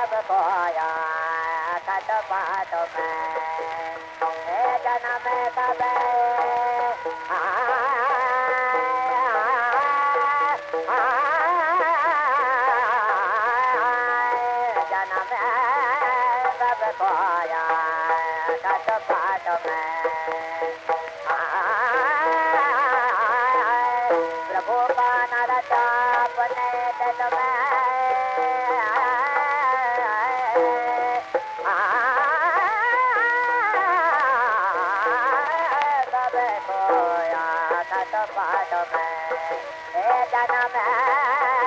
खोया खट पाट में जनम जनम कब खोया खट पाट में खोया खट पाट में हे जनम में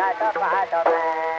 I thought I thought